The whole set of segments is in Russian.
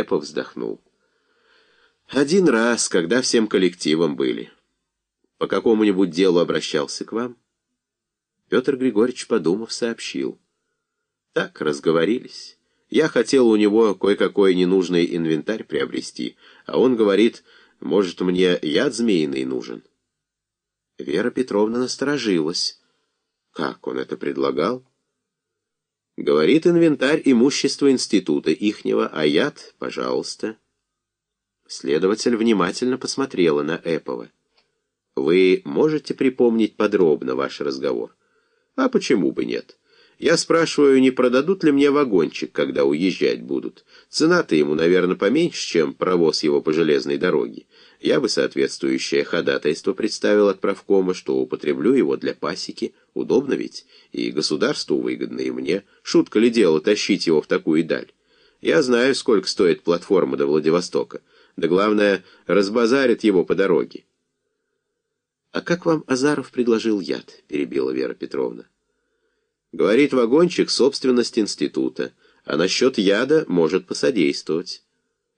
Эпов вздохнул. Один раз, когда всем коллективом были. По какому-нибудь делу обращался к вам? Петр Григорьевич, подумав, сообщил. Так, разговорились. Я хотел у него кое-какой ненужный инвентарь приобрести, а он говорит, может, мне яд змеиный нужен. Вера Петровна насторожилась. Как он это предлагал? Говорит инвентарь имущества института ихнего, а яд, пожалуйста. Следователь внимательно посмотрела на Эпова. Вы можете припомнить подробно ваш разговор? А почему бы нет? Я спрашиваю, не продадут ли мне вагончик, когда уезжать будут. Цена-то ему, наверное, поменьше, чем провоз его по железной дороге. Я бы соответствующее ходатайство представил от правкома, что употреблю его для пасеки. Удобно ведь? И государству выгодно, и мне. Шутка ли дело тащить его в такую даль? Я знаю, сколько стоит платформа до Владивостока. Да главное, разбазарит его по дороге. «А как вам Азаров предложил яд?» — перебила Вера Петровна. «Говорит, вагончик — собственность института, а насчет яда может посодействовать.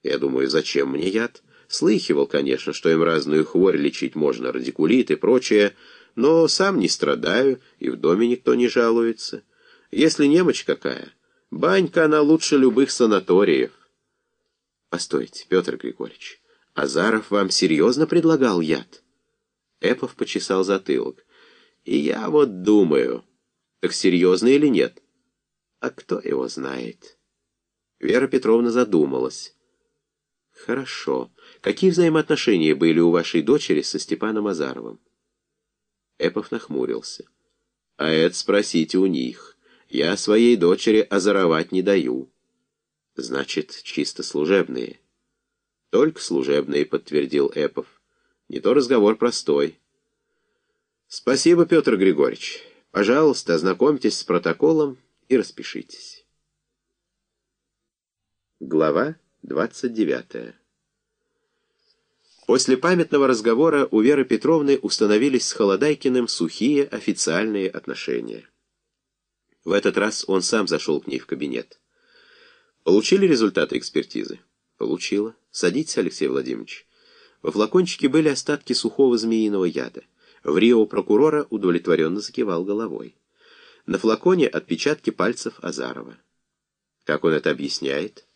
Я думаю, зачем мне яд? Слыхивал, конечно, что им разную хворь лечить можно, радикулит и прочее, но сам не страдаю, и в доме никто не жалуется. Если немочь какая, банька она лучше любых санаториев». Постойте, Петр Григорьевич, Азаров вам серьезно предлагал яд? Эпов почесал затылок. И я вот думаю, так серьезно или нет? А кто его знает? Вера Петровна задумалась. Хорошо. Какие взаимоотношения были у вашей дочери со Степаном Азаровым? Эпов нахмурился. А это спросите у них. Я своей дочери озоровать не даю. Значит, чисто служебные. Только служебные, подтвердил Эпов. Не то разговор простой. Спасибо, Петр Григорьевич. Пожалуйста, ознакомьтесь с протоколом и распишитесь. Глава 29. После памятного разговора у Веры Петровны установились с Холодайкиным сухие официальные отношения. В этот раз он сам зашел к ней в кабинет. Получили результаты экспертизы? Получила. Садитесь, Алексей Владимирович. Во флакончике были остатки сухого змеиного яда. В Рио прокурора удовлетворенно закивал головой. На флаконе отпечатки пальцев Азарова. Как он это объясняет?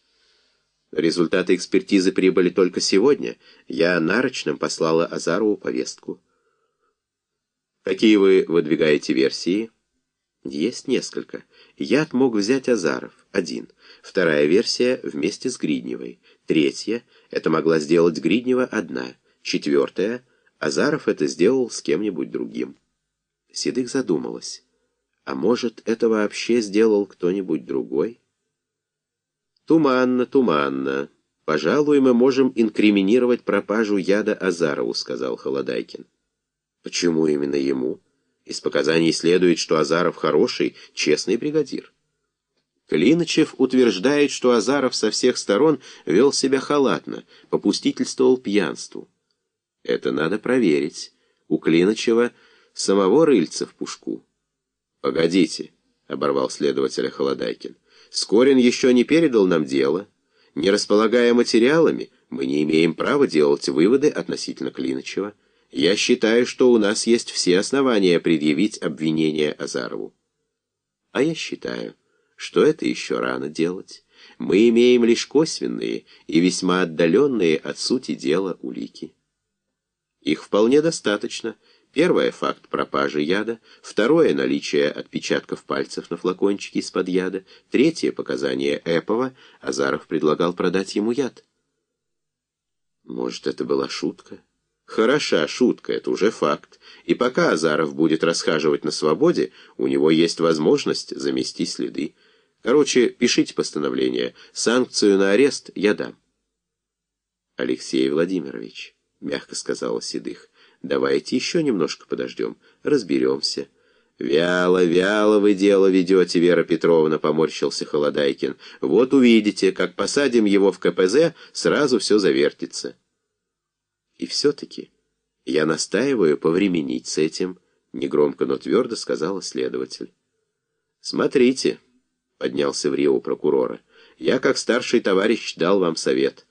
Результаты экспертизы прибыли только сегодня. Я нарочным послала Азарову повестку. Какие вы выдвигаете версии? Есть несколько. Яд мог взять Азаров, один. Вторая версия вместе с Гридневой. Третья — это могла сделать Гриднева одна. Четвертая — Азаров это сделал с кем-нибудь другим. Седых задумалась. А может, это вообще сделал кто-нибудь другой? Туманно, туманно. Пожалуй, мы можем инкриминировать пропажу яда Азарову, сказал Холодайкин. Почему именно ему? Из показаний следует, что Азаров хороший, честный бригадир. Клиночев утверждает, что Азаров со всех сторон вел себя халатно, попустительствовал пьянству. Это надо проверить. У Клиночева самого рыльца в пушку. «Погодите», — оборвал следователя Холодайкин. «Скорин еще не передал нам дело. Не располагая материалами, мы не имеем права делать выводы относительно Клиночева». Я считаю, что у нас есть все основания предъявить обвинение Азарову. А я считаю, что это еще рано делать. Мы имеем лишь косвенные и весьма отдаленные от сути дела улики. Их вполне достаточно. Первое — факт пропажи яда. Второе — наличие отпечатков пальцев на флакончике из-под яда. Третье — показание Эпова. Азаров предлагал продать ему яд. Может, это была шутка? Хороша шутка, это уже факт. И пока Азаров будет расхаживать на свободе, у него есть возможность замести следы. Короче, пишите постановление. Санкцию на арест я дам. Алексей Владимирович, мягко сказала Седых, давайте еще немножко подождем, разберемся. «Вяло, вяло вы дело ведете, Вера Петровна», — поморщился Холодайкин. «Вот увидите, как посадим его в КПЗ, сразу все завертится». И все-таки я настаиваю повременить с этим, негромко, но твердо сказала следователь. Смотрите, поднялся в Рио прокурора, Я, как старший товарищ, дал вам совет.